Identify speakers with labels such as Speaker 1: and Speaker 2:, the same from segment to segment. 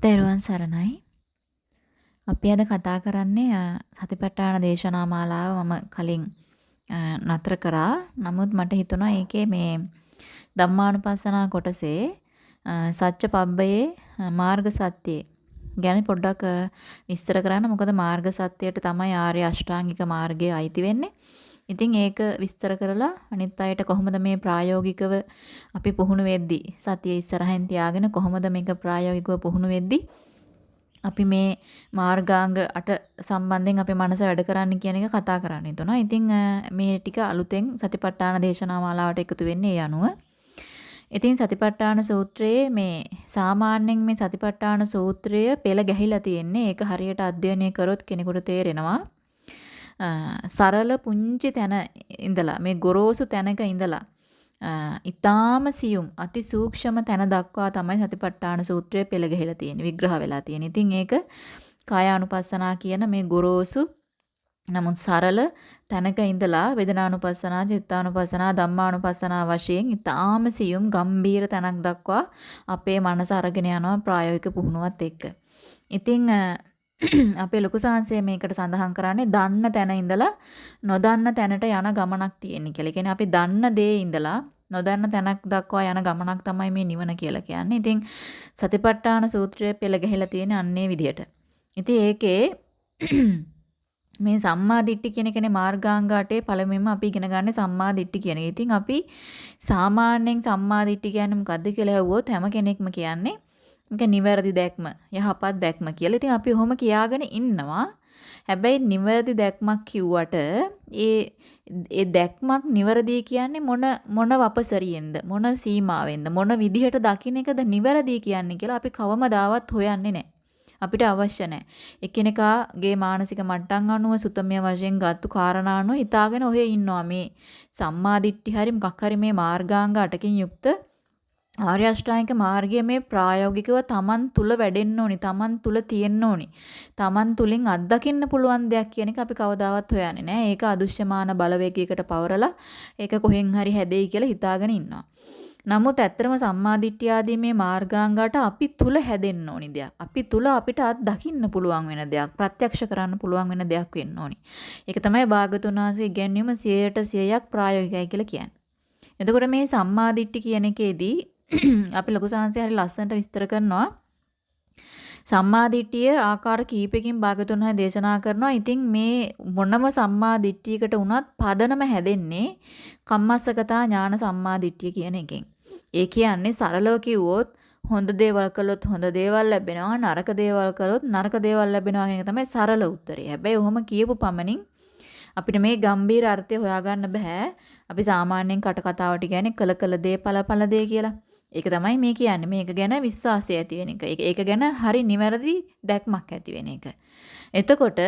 Speaker 1: තෙරුවන් සරණයි. අපි අද කතා කරන්නේ සතිපට්ඨාන දේශනා මාලාව මම කලින් නතර කරා. නමුත් මට හිතුණා ඒකේ මේ ධම්මානුපස්සනා කොටසේ සත්‍ය පබ්බයේ මාර්ග සත්‍යයේ ගැන පොඩ්ඩක් විස්තර කරන්න. මොකද මාර්ග සත්‍යයට තමයි ආර්ය අෂ්ටාංගික මාර්ගය අයිති වෙන්නේ. ඉතින් ඒක විස්තර කරලා අනිත් අයට කොහොමද මේ ප්‍රායෝගිකව අපි පුහුණු වෙද්දී සතිය ඉස්සරහින් තියාගෙන කොහොමද මේක ප්‍රායෝගිකව පුහුණු වෙද්දී අපි මේ මාර්ගාංග 8 සම්බන්ධයෙන් අපේ මනස වැඩ කරන්න කියන එක කතා කරන්න හිතුණා. ඉතින් මේ ටික අලුතෙන් සතිපට්ඨාන දේශනා මාලාවට එකතු වෙන්නේ ඒ අනුව. ඉතින් සතිපට්ඨාන සූත්‍රයේ මේ සාමාන්‍යයෙන් මේ සතිපට්ඨාන සූත්‍රය පෙළ ගැහිලා තියෙන්නේ. ඒක හරියට අධ්‍යයනය කරොත් කෙනෙකුට තේරෙනවා. සරල පුංචි තැන ඉඳලා මේ ගොරෝසු තැනක ඉඳලා ඊටාම සියුම් අති සූක්ෂම තැන දක්වා තමයි සතිපට්ඨාන සූත්‍රය පෙළ ගැහිලා තියෙන්නේ විග්‍රහ වෙලා තියෙන්නේ. ඉතින් ඒක කායානුපස්සනා කියන මේ ගොරෝසු නමුත් සරල තැනක ඉඳලා වේදනානුපස්සනා, චිත්තානුපස්සනා, ධම්මානුපස්සනා වශයෙන් ඊටාම සියුම් ගම්බීර තැනක් දක්වා අපේ මනස අරගෙන යනවා ප්‍රායෝගික පුහුණුවත් එක්ක. ඉතින් අපේ ලොකු සාංශය මේකට සඳහන් කරන්නේ දන්න තැන ඉඳලා නොදන්න තැනට යන ගමනක් තියෙන්නේ කියලා. කියන්නේ අපි දන්න දේ ඉඳලා නොදන්න තැනක් දක්වා යන ගමනක් තමයි මේ නිවන කියලා කියන්නේ. ඉතින් සතිපට්ඨාන සූත්‍රයේ පෙළ ගැහිලා තියෙන අන්නේ විදිහට. ඉතින් ඒකේ මේ සම්මා දිට්ඨි කියන කෙනේ මාර්ගාංග 8 පළමුවෙන්ම අපි ඉගෙන ගන්න සම්මා දිට්ඨි කියන එක. ඉතින් අපි සාමාන්‍යයෙන් සම්මා දිට්ඨි කියන්නේ මොකද්ද කියලා ඇහුවොත් හැම කෙනෙක්ම කියන්නේ මේක නිවැරදි දැක්ම, යහපත් දැක්ම කියලා. ඉතින් අපි ඔහොම කියාගෙන ඉන්නවා. හැබැයි නිවැරදි දැක්මක් කිව්වට ඒ ඒ දැක්මක් නිවැරදි කියන්නේ මොන මොන වපසරියෙන්ද මොන සීමාවෙන්ද මොන විදිහට දකින්න එකද නිවැරදි කියන්නේ කියලා අපි කවමදාවත් හොයන්නේ නැහැ. අපිට අවශ්‍ය නැහැ. එකිනෙකාගේ මානසික මට්ටම් අනුව සුතමය වශයෙන් ගත්තු කාරණා අනුව හිතාගෙන ඔහේ ඉන්නවා මේ සම්මාදිට්ඨි හරි මොකක් හරි මේ මාර්ගාංග 8කින් යුක්ත ආර්ය අෂ්ටාංගික මාර්ගය මේ ප්‍රායෝගිකව Taman තුල වැඩෙන්න ඕනි. Taman තුල තියෙන්න ඕනි. Taman තුලින් අත්දකින්න පුළුවන් දෙයක් කියන එක අපි කවදාවත් හොයන්නේ නැහැ. ඒක අදුෂ්‍යමාන බලවේගයකට පවරලා ඒක කොහෙන් හරි හැදෙයි කියලා හිතාගෙන ඉන්නවා. නමුත් ඇත්තම සම්මාදිට්ඨිය ආදී මේ මාර්ගාංගات අපි තුල හැදෙන්න ඕනි දෙයක්. අපි තුල අපිට අත් දකින්න පුළුවන් වෙන දෙයක්, ප්‍රත්‍යක්ෂ කරන්න පුළුවන් වෙන දෙයක් වෙන්න ඕනි. ඒක තමයි භාගතුන් වහන්සේ ඉගැන්වීම 100ට 100ක් ප්‍රායෝගිකයි කියලා කියන්නේ. එතකොට මේ සම්මාදිට්ඨි කියන එකේදී අපි ලොකු සාංශය හරි ලස්සනට විස්තර කරනවා. සම්මාදිට්ඨිය ආකාර කීපයකින් භාගතුන් වහන්සේ දේශනා කරනවා. ඉතින් මේ මොනම සම්මාදිට්ඨියකට වුණත් පදනම හැදෙන්නේ කම්මස්සකතා ඥාන සම්මාදිට්ඨිය කියන එකෙන්. ඒ කියන්නේ සරලව කිව්වොත් හොඳ දේවල් කළොත් හොඳ දේවල් ලැබෙනවා නරක දේවල් කළොත් නරක දේවල් ලැබෙනවා කියන එක තමයි සරල උත්තරය. හැබැයි ඔහොම කියපු පමණින් අපිට මේ ගම්බීර අර්ථය හොයාගන්න බෑ. අපි සාමාන්‍යයෙන් කට කතාවට කියන්නේ කළ කළ දේ ඵල ඵල දේ කියලා. ඒක තමයි මේ කියන්නේ. මේක ගැන විශ්වාසය ඇති වෙන එක. ඒක ගැන හරි නිවැරදි දැක්මක් ඇති වෙන එක. එතකොට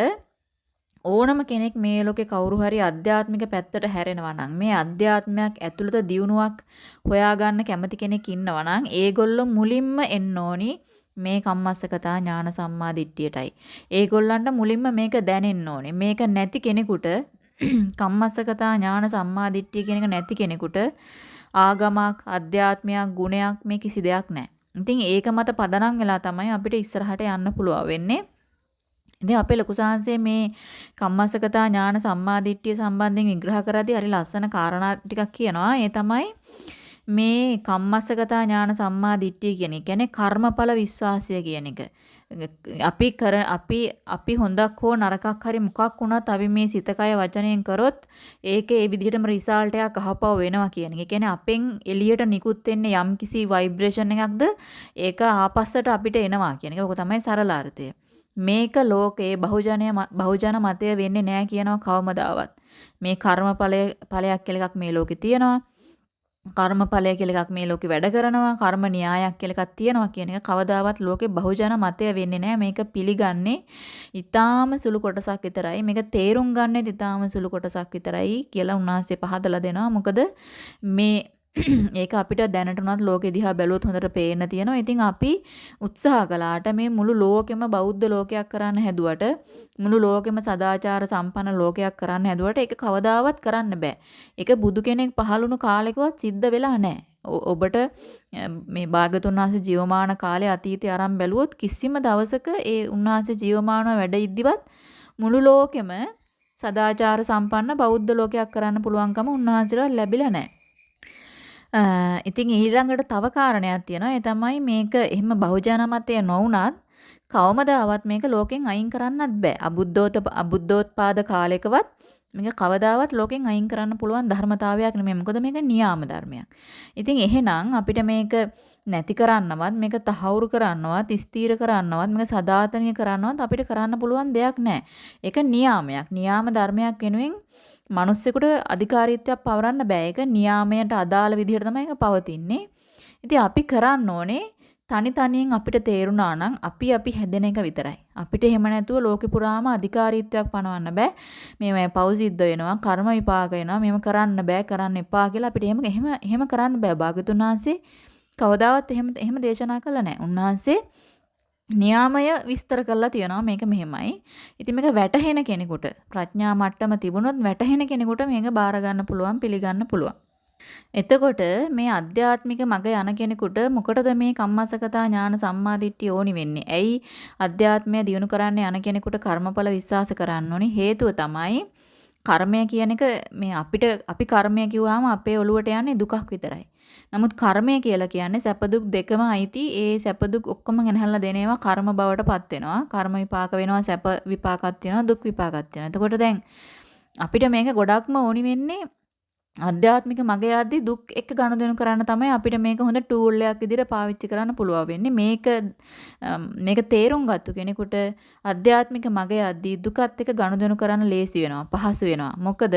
Speaker 1: ඕනම කෙනෙක් මේ ලෝකේ කවුරු හරි අධ්‍යාත්මික පැත්තට හැරෙනවා නම් මේ අධ්‍යාත්මයක් ඇතුළත දියුණුවක් හොයාගන්න කැමති කෙනෙක් ඉන්නවා නම් ඒගොල්ලෝ මුලින්ම එන්න ඕනි මේ කම්මස්සකතා ඥාන සම්මා දිට්ඨියටයි. ඒගොල්ලන්ට මුලින්ම මේක දැනෙන්න ඕනේ. මේක නැති කෙනෙකුට කම්මස්සකතා ඥාන සම්මා දිට්ඨිය කියන එක නැති කෙනෙකුට ආගමක්, අධ්‍යාත්මයක්, ගුණයක් මේ කිසි දෙයක් නැහැ. ඉතින් ඒක මත පදනම් වෙලා තමයි අපිට ඉස්සරහට යන්න පුළුවන් වෙන්නේ. ඉතින් අපේ ලොකු සාංශයේ මේ කම්මසකතා ඥාන සම්මාදිට්ඨිය සම්බන්ධයෙන් විග්‍රහ කරද්දී හරි ලස්සන කාරණා ටිකක් කියනවා. ඒ තමයි මේ කම්මස්සගතා ඥාන සම්මා දිට්ඨිය කියන එක කියන්නේ කර්මඵල විශ්වාසය කියන එක. අපි කර අපි අපි හොඳක් හෝ නරකක් හරි මොකක් වුණත් අපි මේ සිත කය වචනයෙන් කරොත් ඒකේ ඒ විදිහටම රිසල්ට් එකක් අහපව වෙනවා කියන එක. ඒ කියන්නේ අපෙන් එළියට නිකුත් වෙන්නේ යම් කිසි ভাইබ්‍රේෂන් එකක්ද ඒක ආපස්සට අපිට එනවා කියන එක. ඔක තමයි සරල අර්ථය. මේක ලෝකයේ බහුජනය බහුජන මතය වෙන්නේ නැහැ කියනවා කවමදාවත්. මේ කර්මඵලය ඵලයක් කියලා එකක් මේ ලෝකේ තියෙනවා. කර්මඵලය කියලා එකක් මේ ලෝකේ වැඩ කරනවා කර්ම න්‍යායක් කියලා එකක් තියෙනවා කියන එක කවදාවත් ලෝකේ බහුජන මතය වෙන්නේ නැහැ මේක පිළිගන්නේ ඊටාම සුළු කොටසක් විතරයි. මේක තේරුම් ගන්නෙත් ඊටාම සුළු කොටසක් විතරයි කියලා උන්වහන්සේ පහදලා දෙනවා. මොකද මේ ඒක අපිට දැනට උනත් ලෝකෙ දිහා බැලුවොත් හොඳට පේන්න තියෙනවා. ඉතින් අපි උත්සාහ කළාට මේ මුළු ලෝකෙම බෞද්ධ ලෝකයක් කරන්න හැදුවට මුළු ලෝකෙම සදාචාර සම්පන්න ලෝකයක් කරන්න හැදුවට ඒක කවදාවත් කරන්න බෑ. ඒක බුදු කෙනෙක් පහළුණු කාලෙකවත් සිද්ධ වෙලා නැහැ. ඔබට මේ භාගතුන් වහන්සේ ජීවමාන කාලේ අතීතය අරන් බැලුවොත් කිසිම දවසක ඒ උන්වහන්සේ ජීවමානව වැඩ ඉද්දිවත් මුළු ලෝකෙම සදාචාර සම්පන්න බෞද්ධ ලෝකයක් කරන්න පුළුවන්කම උන්වහන්සේට ලැබිලා නැහැ. ඉතින් ඊළඟට තව කාරණයක් තියෙනවා. ඒ තමයි මේක එහෙම බහුජන මතය නොවුනත් කවමදාවත් මේක ලෝකෙන් අයින් කරන්නත් බෑ. අබුද්ධෝත අබුද්ධෝත්පාද කාලයකවත් මේක කවදාවත් ලෝකෙන් අයින් කරන්න පුළුවන් ධර්මතාවයක් නෙමෙයි. මොකද මේක නියාම ධර්මයක්. ඉතින් එහෙනම් අපිට මේක නැති කරන්නවත් මේක තහවුරු කරන්නවත් ස්ථීර කරන්නවත් මේක සදාතනීය කරන්නවත් අපිට කරන්න පුළුවන් දෙයක් නැහැ. ඒක නියාමයක්. නියාම ධර්මයක් වෙනුවෙන් මිනිස්සෙකුට අධිකාරීත්වයක් පවරන්න බෑ. ඒක නියාමයට අදාළ විදිහට තමයි ඒක පවතින්නේ. ඉතින් අපි කරන්න ඕනේ තනි තනියෙන් අපිට තේරුණා නම් අපි අපි හැදෙන එක විතරයි. අපිට එහෙම නැතුව ලෝකෙ පුරාම අධිකාරීත්වයක් පනවන්න බෑ. මේවයි පව් සිද්ධ වෙනවා, කර්ම විපාක වෙනවා. මේව කරන්න බෑ, කරන්න එපා කියලා අපිට එහෙම එහෙම එහෙම කරන්න බෑ. භාගතුන් වහන්සේ කවදාවත් එහෙම එහෙම දේශනා කළා නැහැ. උන්වහන්සේ න්‍යාමය විස්තර කරලා තියෙනවා මේක මෙහෙමයි. ඉතින් මේක වැටහෙන කෙනෙකුට ප්‍රඥා මට්ටම තිබුණොත් වැටහෙන කෙනෙකුට මේක බාර ගන්න පුළුවන්, පිළිගන්න පුළුවන්. එතකොට මේ අධ්‍යාත්මික මග යන කෙනෙකුට මොකටද මේ කම්මසකතා ඥාන සම්මාදිට්ඨිය ඕනි වෙන්නේ? ඇයි අධ්‍යාත්මය දියුණු කරන්න යන කෙනෙකුට කර්මඵල විශ්වාස කරන්න ඕනි? හේතුව තමයි කර්මය කියන එක මේ අපිට අපි කර්මය කිව්වහම අපේ ඔළුවට යන්නේ දුකක් විතරයි. නමුත් කර්මය කියලා කියන්නේ සැප දුක් දෙකම අයිති. ඒ සැප දුක් ඔක්කොම ගෙනහැල්ලා දෙන ඒවා කර්ම බවට පත් වෙනවා. කර්ම විපාක වෙනවා, සැප විපාකත් වෙනවා, දුක් විපාකත් වෙනවා. එතකොට දැන් අපිට මේක ගොඩක්ම ඕනි වෙන්නේ අධ්‍යාත්මික මග යද්දී දුක් එක්ක ගනුදෙනු කරන්න තමයි අපිට මේක හොඳ ටූල් එකක් විදිහට පාවිච්චි කරන්න පුළුවන් වෙන්නේ. මේක මේක තේරුම් ගත්ත කෙනෙකුට අධ්‍යාත්මික මග යද්දී දුකත් එක්ක ගනුදෙනු කරන්න ලේසි වෙනවා, පහසු වෙනවා. මොකද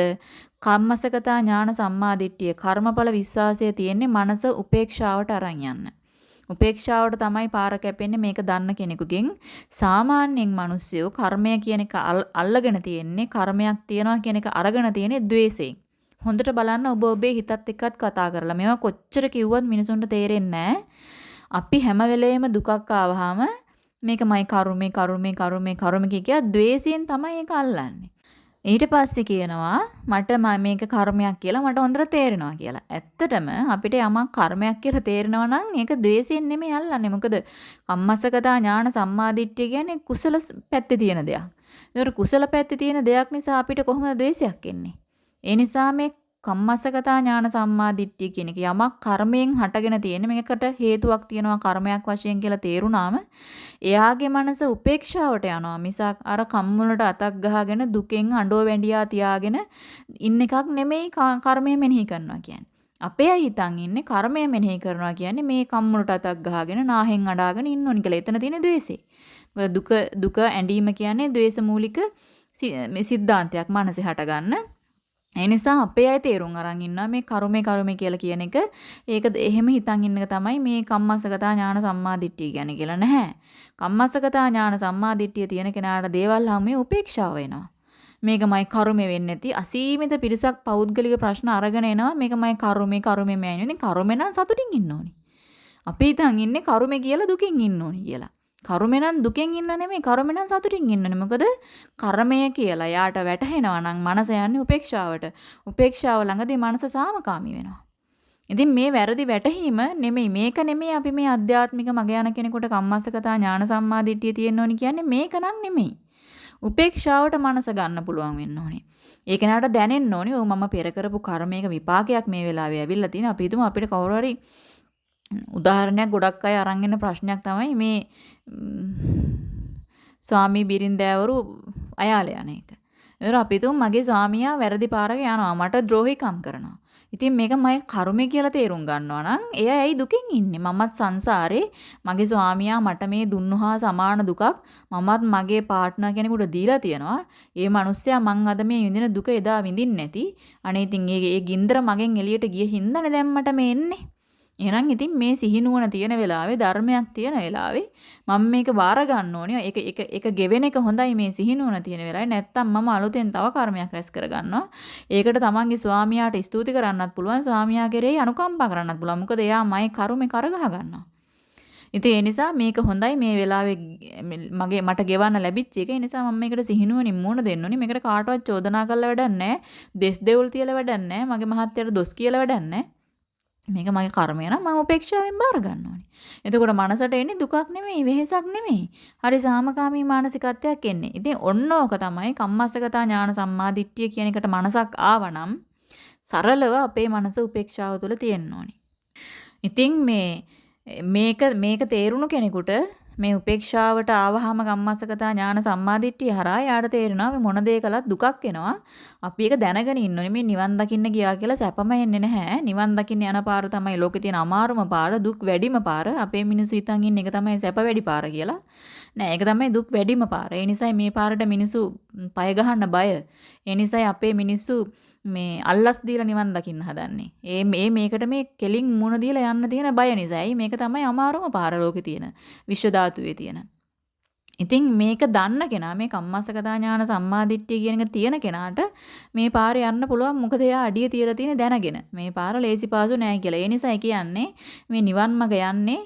Speaker 1: කම්මසකතා ඥාන සම්මාදිට්ඨිය, කර්මඵල විශ්වාසය තියෙන්නේ මනස උපේක්ෂාවට අරන් යන්න. උපේක්ෂාවට තමයි පාර කැපෙන්නේ මේක දන්න කෙනෙකුගෙන්. සාමාන්‍යයෙන් මිනිස්සු කර්මය කියන එක අල්ලගෙන තියෙන්නේ, කර්මයක් තියනවා කියන එක අරගෙන තියෙන්නේ द्वේසයෙන්. හොඳට බලන්න ඔබ ඔබේ හිතත් එක්කත් කතා කරලා. මේවා කොච්චර කිව්වත් මිනිසුන්ට තේරෙන්නේ අපි හැම වෙලේම දුකක් ආවහම මේකමයි කරුමේ කරුමේ කරුමේ කරුමේ කිය ද්වේෂයෙන් තමයි ඒක අල්ලන්නේ. ඊට පස්සේ කියනවා මට මේක කර්මයක් කියලා මට හොඳට තේරෙනවා කියලා. ඇත්තටම අපිට යමක් කර්මයක් කියලා තේරෙනවා නම් ඒක ද්වේෂයෙන් නෙමෙයි අල්ලන්නේ. මොකද කම්මස්සකතා ඥාන සම්මාදිට්ඨිය කියන්නේ කුසල පැත්තේ තියෙන දෙයක්. ඒතර කුසල පැත්තේ තියෙන දෙයක් නිසා අපිට කොහොමද ද්වේෂයක් එන්නේ? ඒ නිසා මේ කම්මස්සගතා ඥාන සම්මා දිට්ඨිය කියන එක යමක් කර්මයෙන් හටගෙන තියෙන මේකට හේතුවක් තියෙනවා කර්මයක් වශයෙන් කියලා තේරුණාම එයාගේ මනස උපේක්ෂාවට යනවා මිසක් අර කම්මුලට අතක් ගහගෙන දුකෙන් අඬෝ වැඬියා තියාගෙන ඉන්න එකක් නෙමෙයි කර්මය මෙනෙහි කරනවා කියන්නේ. අපේ හිතන් ඉන්නේ කර්මය මෙනෙහි කරනවා කියන්නේ මේ කම්මුලට අතක් ගහගෙන නාහෙන් අඬාගෙන ඉන්න ඕනි කියලා. එතන තියෙන द्वේෂේ. දුක දුක ඇඬීම කියන්නේ द्वේෂ මූලික මේ සිද්ධාන්තයක් මනසේ හටගන්න ඒ නිසා අපේ අය තේරුම් අරන් ඉන්නවා මේ කරුමේ කරුමේ කියලා කියන එක. ඒක එහෙම හිතන් ඉන්න එක තමයි මේ කම්මස්සගතා ඥාන සම්මාදිට්ඨිය කියන්නේ කියලා නැහැ. කම්මස්සගතා ඥාන සම්මාදිට්ඨිය තියෙන කෙනාට දේවල් හැමේ උපේක්ෂාව වෙනවා. මේකමයි කරුමේ වෙන්නේ නැති අසීමිත පිරිසක් පෞද්ගලික ප්‍රශ්න අරගෙන එනවා මේකමයි කරුමේ කරුමේ මෑණියෝ. ඉතින් කරුමේ නම් සතුටින් ඉන්න ඕනි. අපි හිතන් ඉන්නේ කරුමේ කියලා දුකින් ඉන්න ඕනි කියලා. කර්මෙ නම් දුකෙන් ඉන්න නෙමෙයි කර්මෙ නම් සතුටින් ඉන්නනේ. මොකද කර්මය කියලා යාට වැටහෙනවා නම් මනස යන්නේ උපේක්ෂාවට. උපේක්ෂාව ළඟදී මනස සාමකාමී වෙනවා. ඉතින් මේ වැරදි වැටහීම නෙමෙයි මේක නෙමෙයි අපි මේ අධ්‍යාත්මික මග යන කෙනෙකුට කම්මස්සකතා ඥාන සම්මාදිට්ඨිය තියෙන්න ඕනි කියන්නේ මේක නම් නෙමෙයි. උපේක්ෂාවට මනස ගන්න පුළුවන් වෙන්න ඕනේ. ඒක නට දැනෙන්න ඕනේ. ඔව් මම පෙර කරපු කර්මයක විපාකයක් මේ වෙලාවේ ඇවිල්ලා තියෙන. අපි හිතමු අපිට කවුරු හරි උදාහරණයක් ගොඩක් අය අරන් එන ප්‍රශ්නයක් තමයි මේ ස්වාමි බිරින්දෑවරු අයාල යන එක. ඒතර අපි තුන් මගේ ස්වාමියා වැරදි පාරක යනවා මට ද්‍රෝහිකම් කරනවා. ඉතින් මේක මගේ කර්මය කියලා තේරුම් ගන්නවා නම් එයා ඇයි දුකින් ඉන්නේ? මමත් සංසාරේ මගේ ස්වාමියා මට මේ දුන්නු හා සමාන දුකක් මමත් මගේ පාර්ට්නර් කෙනෙකුට දීලා තියෙනවා. ඒ මිනිස්සයා මං අද මේ විඳින දුක එදා විඳින්නේ නැති. අනේ ඉතින් ඒ ගින්දර මගෙන් එළියට ගිය හින්දානේ දැන් මට මේ එන්නේ. එහෙනම් ඉතින් මේ සිහිනුවන තියෙන වෙලාවේ ධර්මයක් තියෙන වෙලාවේ මම මේක බාර ගන්න ඕනේ. ඒක ඒක ඒක ගෙවෙන එක හොඳයි මේ සිහිනුවන තියෙන වෙලාවේ. නැත්තම් මම අලුතෙන් තව කර්මයක් රැස් කර ගන්නවා. ඒකට තමන්ගේ ස්වාමියාට ස්තුති කරන්නත් පුළුවන්. ස්වාමියා කෙරෙහි අනුකම්පා කරන්නත් පුළුවන්. මොකද එයා මයි කර්මේ කරගහ ගන්නවා. ඉතින් ඒ නිසා මේක හොඳයි මේ වෙලාවේ මගේ මට ගෙවන්න ලැබිච්ච එක. ඒ නිසා මම මේකට සිහිනුවණින් මුණ දෙන්න ඕනේ. මේකට කාටවත් චෝදනා කරලා වැඩක් නැහැ. දෙස් දෙවුල් තියලා වැඩක් නැහැ. මගේ මහත්තයාට දොස් කියලා වැඩක් නැහැ. මේක මගේ කර්මය නම් මම උපේක්ෂාවෙන් බාර ගන්න ඕනේ. එතකොට මනසට එන්නේ දුකක් නෙමෙයි, වෙහෙසක් නෙමෙයි. හරි සාමකාමී මානසිකත්වයක් එන්නේ. ඉතින් ඔන්න ඕක තමයි කම්මස්සගතා ඥාන සම්මාදිට්ඨිය කියන එකට මනසක් ආවනම් සරලව අපේ මනස උපේක්ෂාව තුළ තියෙන්න ඕනේ. ඉතින් මේ මේක මේක තේරුණු කෙනෙකුට මේ උපේක්ෂාවට ආවහම කම්මස්සගතා ඥාන සම්මාදිට්ඨිය හරහා යාට තේරෙනවා මේ මොන දේ කළත් දුකක් එනවා. අපි ඒක දැනගෙන ඉන්න ඕනේ. මේ නිවන් දකින්න ගියා කියලා සැපම එන්නේ නැහැ. නිවන් දකින්න යන පාර තමයි ලෝකේ තියෙන අමාරුම පාර, දුක් වැඩිම පාර. අපේ මිනිස්සු හිතන් ඉන්න එක තමයි සැප වැඩි පාර කියලා. නෑ ඒක තමයි දුක් වැඩිම පාර. ඒ නිසායි මේ පාරට මිනිස්සු පය ගහන්න බය. ඒ නිසායි අපේ මිනිස්සු මේ අල්ලස් දීලා නිවන් දකින්න හදන්නේ. ඒ මේ මේකට මේ කෙලින් මුණ දීලා යන්න තියෙන බය නිසායි මේක තමයි අමාරුම පාර ලෝකේ තියෙන විශ්ව ධාතුවේ තියෙන. ඉතින් මේක දන්න කෙනා මේ කම්මස්සකතා ඥාන සම්මාදිට්ඨිය කියන එක තියෙන කෙනාට මේ පාරේ යන්න පුළුවන් මොකද එයා අඩිය තියලා තියෙන දැනගෙන මේ පාර ලේසි පාසු නෑ කියලා. ඒ නිසා කියන්නේ මේ නිවන් මඟ යන්නේ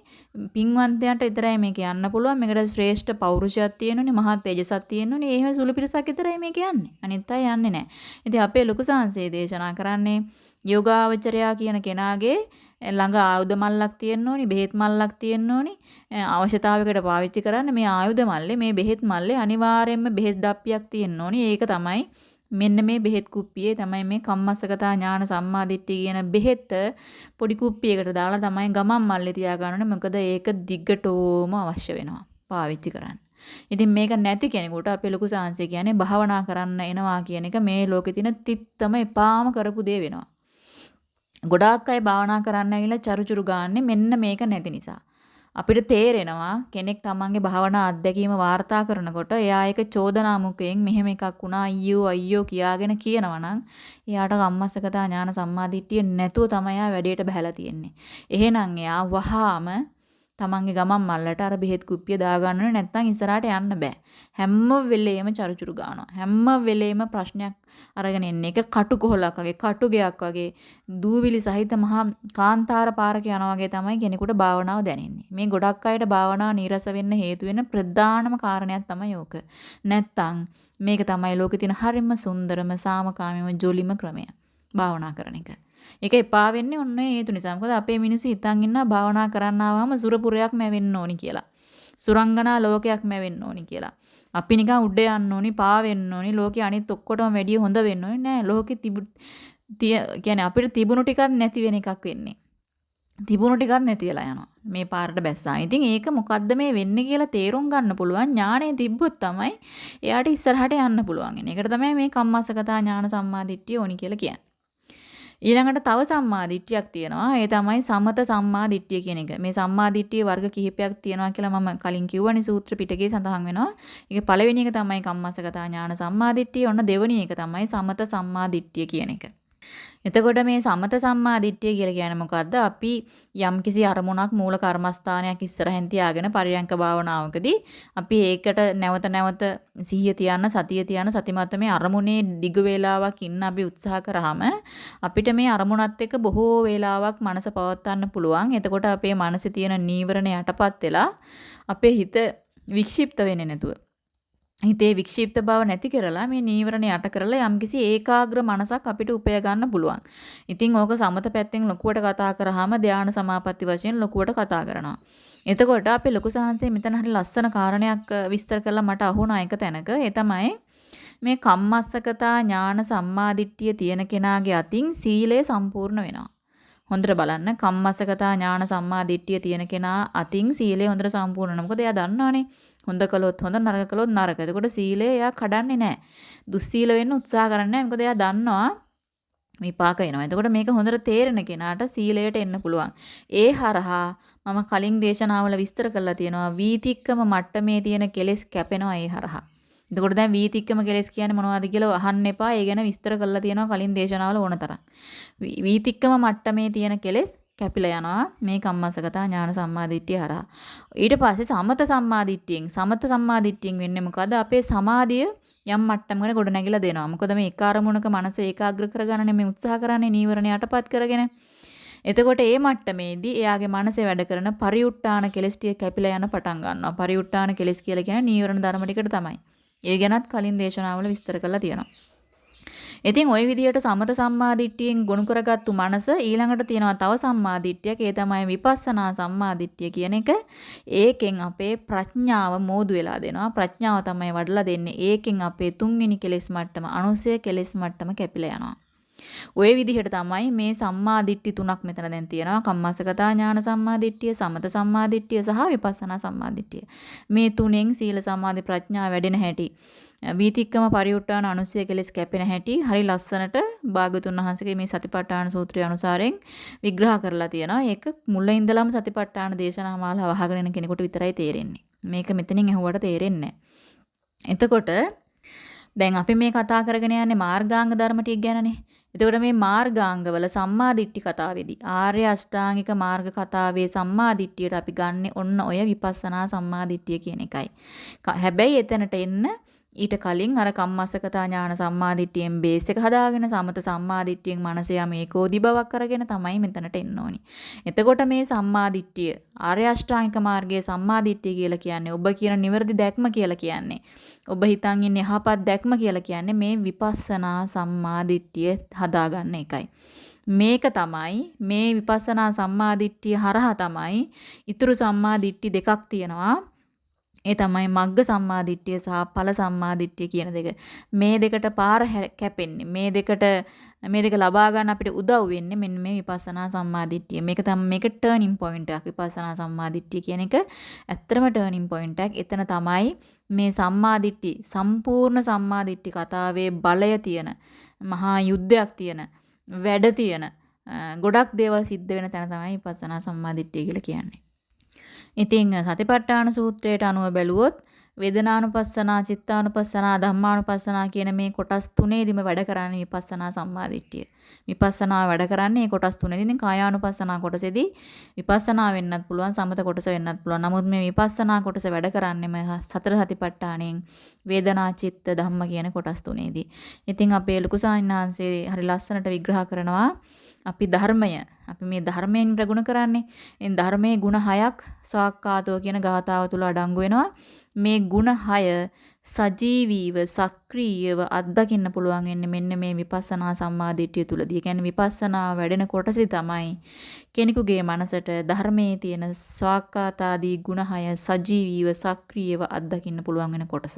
Speaker 1: පින්වන්තයන්ට විතරයි මේක යන්න පුළුවන්. මේකට ශ්‍රේෂ්ඨ පෞරුෂයක් තියෙනුනේ, මහත් තේජසක් තියෙනුනේ. එහෙම සුළු පිටසක් විතරයි මේක යන්නේ. අනිත් අය යන්නේ නෑ. ඉතින් අපේ ලොකු සංසේ දේශනා කරන්නේ යෝගාවචරයා කියන කෙනාගේ ළඟ ආයුධ මල්ලක් තියෙන්න ඕනි, බෙහෙත් මල්ලක් තියෙන්න ඕනි. අවශ්‍යතාවයකට පාවිච්චි කරන්න මේ ආයුධ මල්ලේ මේ බෙහෙත් මල්ලේ අනිවාර්යයෙන්ම බෙහෙත් ඩප්පියක් තියෙන්න ඕනි. ඒක තමයි මෙන්න මේ බෙහෙත් කුප්පියේ තමයි මේ කම්මස්සගතා ඥාන සම්මාදිට්ඨිය කියන බෙහෙත පොඩි කුප්පියකට දාලා තමයි ගමන් මල්ලේ තියාගන්න ඕනේ. මොකද ඒක දිග්ගටෝම අවශ්‍ය වෙනවා පාවිච්චි කරන්න. ඉතින් මේක නැති කෙනෙකුට අපේ ලොකු සාංශය කියන්නේ භාවනා කරන්න එනවා කියන එක මේ ලෝකේ තියෙන තිත්තම එපාම කරපු දේ වෙනවා. ගොඩාක් අය භාවනා කරන්න ඇවිල්ලා චරුචුරු ගාන්නේ මෙන්න මේක නැති නිසා. අපිට තේරෙනවා කෙනෙක් තමන්ගේ භාවනා අත්දැකීම වාර්තා කරනකොට එයා ඒක චෝදනා මුඛයෙන් මෙහෙම එකක් වුණා අයියෝ අයියෝ කියාගෙන කියනවා නම් එයාට කම්මස්සකතා ඥාන සම්මාදිට්ඨිය නැතුව තමයි ආ වැඩේට බහැලා තියෙන්නේ. එහෙනම් එයා වහාම තමන්ගේ ගමන් මල්ලට අර බෙහෙත් කුප්පිය දාගන්න ඕනේ නැත්නම් ඉස්සරහට යන්න බෑ. හැම වෙලේම චරුචුරු ගන්නවා. හැම වෙලේම ප්‍රශ්නයක් අරගෙන එන්නේ. ඒක කටු කොහලක් වගේ, කටු ගයක් වගේ, දූවිලි සහිත මහා කාන්තාර පාරක යනවා වගේ තමයි කෙනෙකුට භාවනාව දැනෙන්නේ. මේ ගොඩක් අයට භාවනාව නීරස වෙන්න හේතු වෙන ප්‍රධානම කාරණයක් තමයි ඕක. නැත්තම් මේක තමයි ලෝකේ තියෙන හරිම සුන්දරම සාමකාමීම ජොලිම ක්‍රමය. භාවනා කරන එක. ඒක එපා වෙන්නේ ඔන්න හේතු නිසා. මොකද අපේ මිනිස්සු හිතන් ඉන්නවා භාවනා කරන්න ආවම සුරපුරයක් මැවෙන්න ඕනි කියලා. සුරංගනා ලෝකයක් මැවෙන්න ඕනි කියලා. අපි නිකන් උඩ යන්න ඕනි, පා වෙන්න ඕනි, ලෝකේ අනිත් ඔක්කොටම වැඩිය හොඳ වෙන්න ඕනි. නෑ ලෝකෙ තිබු කියන්නේ අපිට තිබුණු ටිකක් නැති වෙන එකක් වෙන්නේ. තිබුණු ටිකක් නැතිලා යනවා. මේ පාරට බැස්සා. ඉතින් ඒක මොකද්ද මේ වෙන්නේ කියලා තේරුම් ගන්න පුළුවන් ඥාණය තිබ්බොත් තමයි එයාට ඉස්සරහට යන්න පුළුවන්. ඒකට තමයි මේ කම්මස්සගතා ඥාන සම්මාදිට්ඨිය ඕනි කියලා කියන්නේ. ඊළඟට තව සම්මා දිට්ඨියක් තියෙනවා. ඒ තමයි සමත සම්මා දිට්ඨිය කියන එක. මේ සම්මා දිට්ඨිය වර්ග කිහිපයක් තියෙනවා කියලා මම කලින් කිව්වනේ සූත්‍ර පිටකේ සඳහන් වෙනවා. ඒක පළවෙනි එක තමයි කම්මස්සගතා ඥාන සම්මා දිට්ඨිය. ඔන්න දෙවෙනි එක තමයි සමත සම්මා දිට්ඨිය කියන එක. එතකොට මේ සමත සම්මා දිට්ඨිය කියලා කියන්නේ මොකද්ද? අපි යම්කිසි අරමුණක් මූල කර්මස්ථානයක් ඉස්සරහින් තියාගෙන පරියංක භාවනාවකදී අපි ඒකට නැවත නැවත සිහිය තියන්න සතිය තියන්න සතිමත් මේ අරමුණේ දිග වේලාවක් ඉන්න අපි උත්සාහ කරාම අපිට මේ අරමුණත් එක්ක බොහෝ වේලාවක් මනස පවත්වන්න පුළුවන්. එතකොට අපේ මනසේ තියෙන නීවරණ යටපත් වෙලා අපේ හිත වික්ෂිප්ත වෙන්නේ නැතුව හිතේ වික්ෂිප්ත බව නැති කරලා මේ නීවරණ යට කරලා යම්කිසි ඒකාග්‍ර මනසක් අපිට උපය ගන්න පුළුවන්. ඉතින් ඕක සමත පැත්තෙන් ලොකුවට කතා කරාම ධානා සමාපatti වශයෙන් ලොකුවට කතා කරනවා. එතකොට අපි ලොකු සාංශේ මෙතන හරි ලස්සන කාරණයක් විස්තර කරලා මට අහුණා එක තැනක. ඒ තමයි මේ කම්මස්සකතා ඥාන සම්මාදිට්ඨිය තියෙන කෙනාගේ අතින් සීලය සම්පූර්ණ වෙනවා. හොඳට බලන්න කම්මස්සකතා ඥාන සම්මා දිට්ඨිය තියෙන කෙනා අතින් සීලය හොඳට සම්පූර්ණ මොකද එයා දන්නවනේ හොඳ කළොත් හොඳ නරක කළොත් නරක. එතකොට සීලය එයා කඩන්නේ නැහැ. දුස්සීල වෙන්න උත්සාහ කරන්නේ නැහැ. මොකද එයා දන්නවා විපාක එනවා. එතකොට මේක හොඳට තේරෙන කෙනාට සීලයට එන්න පුළුවන්. ඒ හරහා මම කලින් දේශනාවල විස්තර කරලා තියෙනවා වීතික්කම මට්ටමේ තියෙන කෙලෙස් කැපෙනවා ඒ හරහා. එතකොට දැන් වීතික්කම කෙලෙස් කියන්නේ මොනවද කියලා අහන්න එපා. ඒ ගැන විස්තර කරලා තියෙනවා කලින් දේශනාවල ඕන තරම්. වීතික්කම මට්ටමේ තියෙන කෙලෙස් කැපිලා යනවා මේ කම්මස්සගතා ඥාන සම්මාදිට්ඨිය හරහා. ඊට පස්සේ සමත සම්මාදිට්ඨියෙන් සමත සම්මාදිට්ඨියෙන් වෙන්නේ මොකද? අපේ සමාධිය යම් මට්ටමකට ගොඩ නැගිලා දෙනවා. මොකද මේ එක අරමුණක මනස ඒකාග්‍ර කරගන්නනේ මේ උත්සාහ කරන්නේ නීවරණ යටපත් කරගෙන. එතකොට ඒ මට්ටමේදී එයාගේ මනසේ වැඩ කරන පරිඋට්ටාන කෙලස් ටික කැපිලා යන පටන් ගන්නවා. පරිඋට්ටාන කෙලස් කියලා කියන්නේ නීවරණ ධර්ම ටිකට තමයි. ඒ ගැනත් කලින් දේශනාවල විස්තර කරලා තියෙනවා. ඉතින් ওই විදිහට සමත සම්මාදිට්ඨියෙන් ගොනු කරගත්තු මනස ඊළඟට තියෙනවා තව සම්මාදිට්ඨියක්. ඒ තමයි විපස්සනා සම්මාදිට්ඨිය කියන එක. ඒකෙන් අපේ ප්‍රඥාව මෝදු වෙලා දෙනවා. ප්‍රඥාව තමයි වඩලා දෙන්නේ. ඒකෙන් අපේ තුන්වෙනි කෙලෙස් මට්ටම, අනුසය කෙලෙස් මට්ටම කැපිලා යනවා. ওই විදිහට තමයි මේ සම්මා දිට්ඨි තුනක් මෙතන දැන් තියෙනවා. කම්මස්සගතා ඥාන සම්මා දිට්ඨිය, සමත සම්මා දිට්ඨිය සහ විපස්සනා සම්මා දිට්ඨිය. මේ තුනෙන් සීල සමාධි ප්‍රඥා වැඩෙන හැටි, වීතික්කම පරිඋට්ටාන අනුසය කෙලස් කැපෙන හැටි හරි ලස්සනට භාගතුන් වහන්සේගේ මේ සතිපට්ඨාන සූත්‍රය අනුසාරයෙන් විග්‍රහ කරලා තියෙනවා. ඒක මුල ඉඳලම සතිපට්ඨාන දේශනා මාලාව අහගෙන ඉන්න කෙනෙකුට විතරයි තේරෙන්නේ. මේක මෙතනින් ඇහුවට තේරෙන්නේ එතකොට දැන් අපි මේ කතා කරගෙන යන්නේ මාර්ගාංග ධර්ම ටික ගැනනේ. එතකොට මේ මාර්ගාංගවල සම්මාදිට්ඨි කතාවේදී ආර්ය අෂ්ටාංගික මාර්ග කතාවේ සම්මාදිට්ඨියට අපි ගන්නෙ ඔන්න ඔය විපස්සනා සම්මාදිට්ඨිය කියන එකයි. හැබැයි එතනට එන්න ඊට කලින් අර කම්මස්සකතා ඥාන සම්මාදිට්ඨියෙන් බේස් එක හදාගෙන සමත සම්මාදිට්ඨියෙන් මනසේ යම ඒකෝදි බවක් කරගෙන තමයි මෙතනට එන්න ඕනි. එතකොට මේ සම්මාදිට්ඨිය ආර්ය අෂ්ටාංගික මාර්ගයේ සම්මාදිට්ඨිය කියලා කියන්නේ ඔබ කියන නිවැරදි දැක්ම කියලා කියන්නේ. ඔබ හිතන් ඉන්නේ යහපත් දැක්ම කියලා කියන්නේ මේ විපස්සනා සම්මාදිට්ඨිය හදාගන්න එකයි. මේක තමයි මේ විපස්සනා සම්මාදිට්ඨිය හරහා තමයි ඊතුරු සම්මාදිට්ඨි දෙකක් තියෙනවා. ඒ තමයි මග්ග සම්මාදිට්ඨිය සහ ඵල සම්මාදිට්ඨිය කියන දෙක. මේ දෙකට පාර කැපෙන්නේ. මේ දෙකට මේ දෙක ලබා ගන්න අපිට උදව් වෙන්නේ මෙන්න මේ විපස්සනා සම්මාදිට්ඨිය. මේක තමයි මේක ටර්නින් පොයින්ට් එකක්. විපස්සනා සම්මාදිට්ඨිය කියන එක ඇත්තම ටර්නින් පොයින්ට් එකක්. එතන තමයි මේ සම්මාදිට්ඨි සම්පූර්ණ සම්මාදිට්ඨි කතාවේ බලය තියෙන මහා යුද්ධයක් තියෙන වැඩ තියෙන ගොඩක් දේවල් සිද්ධ වෙන තැන තමයි විපස්සනා සම්මාදිට්ඨිය කියලා කියන්නේ. ඉතින් සතිපට්ඨාන සූත්‍රයට අනුව බැලුවොත් වේදනානුපස්සනා, චිත්තානුපස්සනා, ධම්මානුපස්සනා කියන මේ කොටස් තුනේදීම වැඩ කරන්නේ විපස්සනා සම්මාදිට්ඨිය. විපස්සනා වැඩ කරන්නේ මේ කොටස් තුනේදී. ඉතින් කායානුපස්සනා කොටසේදී විපස්සනා වෙන්නත් පුළුවන්, සමත කොටස වෙන්නත් පුළුවන්. නමුත් මේ විපස්සනා කොටස වැඩ කරන්නේම සතර සතිපට්ඨාණයෙන් වේදනා, චිත්ත, ධම්ම කියන කොටස් තුනේදී. ඉතින් අපේ ලුකු සාහිණාංශේ හරි ලස්සනට විග්‍රහ කරනවා අපි ධර්මය අපි මේ ධර්මයෙන් ප්‍රගුණ කරන්නේ. එන් ධර්මයේ ಗುಣ හයක් ස්වාක්කාතෝ කියන ගාථාව තුල අඩංගු වෙනවා. මේ ಗುಣ හය සජීවීව සක්‍රීයව අත්දකින්න පුළුවන් වෙන්නේ මෙන්න මේ විපස්සනා සම්මාදිටිය තුලදී. ඒ කියන්නේ විපස්සනා වැඩෙන කොටසේ තමයි කෙනෙකුගේ මනසට ධර්මයේ තියෙන ස්වාක්කාතාදී ಗುಣ හය සජීවීව සක්‍රීයව අත්දකින්න පුළුවන් වෙන කොටස.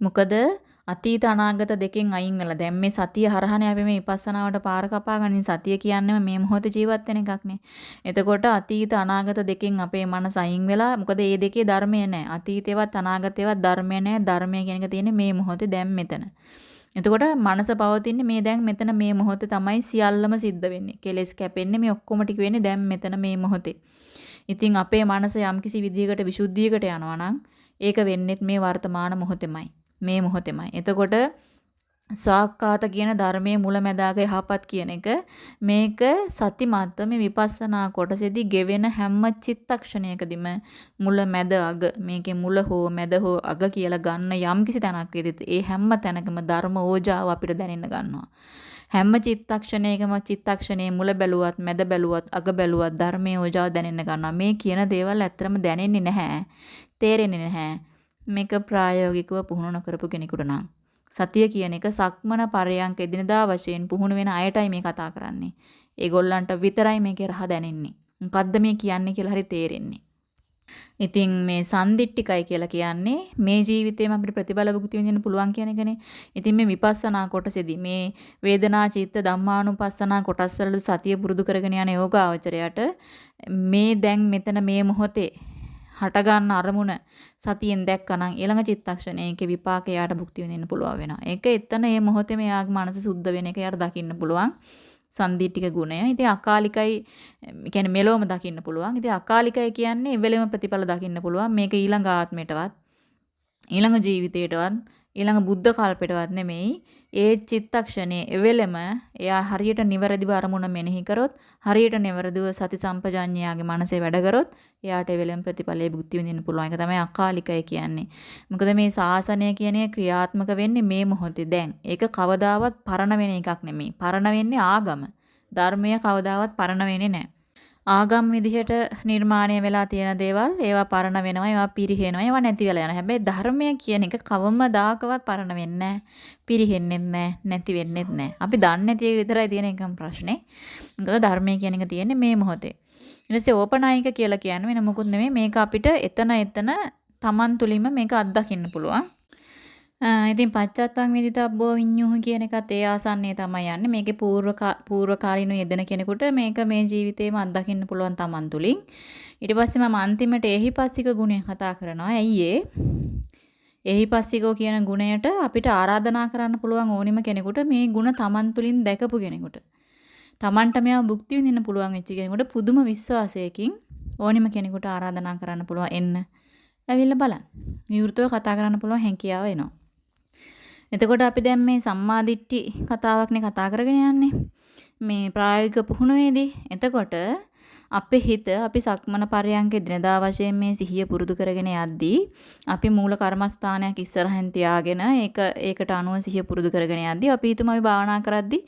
Speaker 1: මොකද අතීත අනාගත දෙකෙන් අයින් වෙලා දැන් මේ සතිය හරහානේ අපි මේ විපස්සනාවට පාර කපා ගන්න සතිය කියන්නේම මේ මොහොතේ ජීවත් වෙන එකක්නේ. එතකොට අතීත අනාගත දෙකෙන් අපේ මනස අයින් වෙලා මොකද මේ දෙකේ ධර්මය නැහැ. අතීතේවත් අනාගතේවත් ධර්මය නැහැ. ධර්මය කියන එක තියෙන්නේ මේ මොහොතේ දැන් මෙතන. එතකොට මනස පවතින්නේ මේ දැන් මෙතන මේ මොහොතේ තමයි සියල්ලම සිද්ධ වෙන්නේ. කෙලෙස් කැපෙන්නේ මේ ඔක්කොම ටික වෙන්නේ දැන් මෙතන මේ මොහොතේ. ඉතින් අපේ මනස යම්කිසි විදියකට විසුද්ධියකට යනවා නම් ඒක වෙන්නේත් මේ වර්තමාන මොහොතෙමයි. මේ මොහොතෙමයි. එතකොට සාක්කාත කියන ධර්මයේ මුලැමැදාග යහපත් කියන එක මේක සතිමත්ව මේ විපස්සනා කොටසේදී ගෙවෙන හැම චිත්තක්ෂණයකදීම මුල මැද අග මේකේ මුල හෝ මැද හෝ අග කියලා ගන්න යම් කිසි තැනක් වේදිත ඒ හැම තැනකම ධර්ම ඕජාව අපිට දැනෙන්න ගන්නවා. හැම චිත්තක්ෂණයකම චිත්තක්ෂණයේ මුල බැලුවත් මැද බැලුවත් අග බැලුවත් ධර්මයේ ඕජාව දැනෙන්න ගන්නවා. මේ කියන දේවල් ඇත්තටම දැනෙන්නේ නැහැ. තේරෙන්නේ නැහැ. මේක ප්‍රායෝගිකව පුහුණු නොකරපු කෙනෙකුට නම් සතිය කියන එක සක්මන පරයන්ක එදිනදා වශයෙන් පුහුණු වෙන අයටයි මේ කතා කරන්නේ. ඒගොල්ලන්ට විතරයි මේකේ රහ දැනෙන්නේ. මොකද්ද මේ කියන්නේ කියලා හරි තේරෙන්නේ. ඉතින් මේ සම්දිට්ටිකයි කියලා කියන්නේ මේ ජීවිතේම අපිට ප්‍රතිඵල භුක්ති විඳින්න පුළුවන් කියන එකනේ. ඉතින් මේ විපස්සනා කොටසේදී මේ වේදනා චිත්ත ධම්මානුපස්සනා කොටස් වල සතිය පුරුදු කරගෙන යන යෝගාවචරයට මේ දැන් මෙතන මේ මොහොතේ හටගන්න අරමුණ සතියෙන් දැක්කනම් ඊළඟ චිත්තක්ෂණයේ ඒකේ විපාක යාට භුක්ති විඳින්න පුළුවන් වෙනවා. ඒක එතන මේ මොහොතේම යාගේ මනස සුද්ධ වෙන එක යාට දකින්න පුළුවන්. සන්දිටික ගුණය. ඉතින් අකාලිකයි කියන්නේ මෙලොවම දකින්න පුළුවන්. ඉතින් අකාලිකයි කියන්නේ එවෙලෙම ප්‍රතිඵල දකින්න පුළුවන්. මේක ඊළඟ ආත්මයටවත් ඊළඟ ජීවිතයටවත් ඊළඟ බුද්ධ කල්පයටවත් නෙමෙයි ඒ චිත්තක්ෂණයේ එවෙලෙම එයා හරියට නිවැරදිව අරමුණ මෙනෙහි කරොත් හරියට නිවැරදිව සති සම්පජාඤ්ඤයාගේ මනසේ වැඩ කරොත් එයාට එවෙලෙම ප්‍රතිඵලයේ භුක්ති විඳින්න පුළුවන්. ඒක තමයි අකාලිකය කියන්නේ. මොකද මේ සාසනය කියන ක්‍රියාත්මක වෙන්නේ මේ මොහොතේ දැන්. ඒක කවදාවත් පරණ වෙන එකක් නෙමෙයි. පරණ වෙන්නේ ආගම. ධර්මය කවදාවත් පරණ වෙන්නේ නැහැ. ආගම් විදිහට නිර්මාණය වෙලා තියෙන දේවල් ඒවා පරණ වෙනවා ඒවා පිරිහෙනවා ඒවා නැති වෙලා යනවා. හැබැයි ධර්මය කියන එක කවමදාකවත් පරණ වෙන්නේ නැහැ. පිරිහෙන්නේ නැහැ. නැති වෙන්නේ නැහැ. අපි දන්නේ නැති එක විතරයි තියෙන එකම ප්‍රශ්නේ. මොකද ධර්මය කියන එක තියෙන්නේ මේ මොහොතේ. ඊට පස්සේ ඕපනායික කියලා කියන්නේ වෙන මොකුත් නෙමෙයි මේක අපිට එතන එතන Taman තුලින්ම මේක අත්දකින්න පුළුවන්. ඉතින් පච්චත්තං විදිතබ්බෝ විඤ්ඤුහ කියන එකත් ඒ ආසන්නයේ තමයි යන්නේ. මේකේ పూర్ව పూర్ව කාලිනු යෙදෙන කෙනෙකුට මේක මේ ජීවිතේම අත්දකින්න පුළුවන් Taman තුලින්. ඊට පස්සේ මම අන්තිමට එහිපස්සික ගුණය කතා කරනවා. ඇයි ඒ? එහිපස්සිකෝ කියන ගුණයට අපිට ආරාධනා කරන්න පුළුවන් ඕනිම කෙනෙකුට මේ ගුණ Taman තුලින් දැකපු කෙනෙකුට. Tamanට මෙයා භුක්ති විඳින්න පුළුවන් වෙච්ච කෙනෙකුට පුදුම විශ්වාසයකින් ඕනිම කෙනෙකුට ආරාධනා කරන්න පුළුවන් එන්න. ඇවිල්ලා බලන්න. විවෘතව කතා කරන්න පුළුවන් හැකියාව එනවා. එතකොට අපි දැන් මේ සම්මාදිට්ඨි කතාවක්නේ කතා කරගෙන යන්නේ. මේ ප්‍රායෝගික පුහුණුවේදී. එතකොට අපේ හිත අපි සක්මන පරයන්ක දිනදා වශයෙන් මේ සිහිය පුරුදු කරගෙන යද්දී අපි මූල කර්මස්ථානයක් ඉස්සරහින් තියාගෙන ඒක ඒකට අනුව සිහිය පුරුදු කරගෙන යද්දී අපි හිතමු අපි භාවනා කරද්දී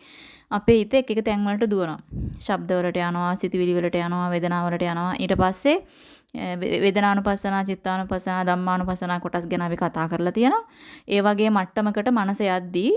Speaker 1: අපේ හිත එක එක තැන් වලට දුවනවා. ශබ්ද වලට යනවා, සිතුවිලි වලට යනවා, වේදනා වලට යනවා. ඊට පස්සේ වේදනානුපස්සනා, චිත්තානුපස්සනා, ධම්මානුපස්සනා කොටස් ගැන අපි කතා කරලා තියෙනවා. ඒ වගේ මට්ටමකට මනස යද්දී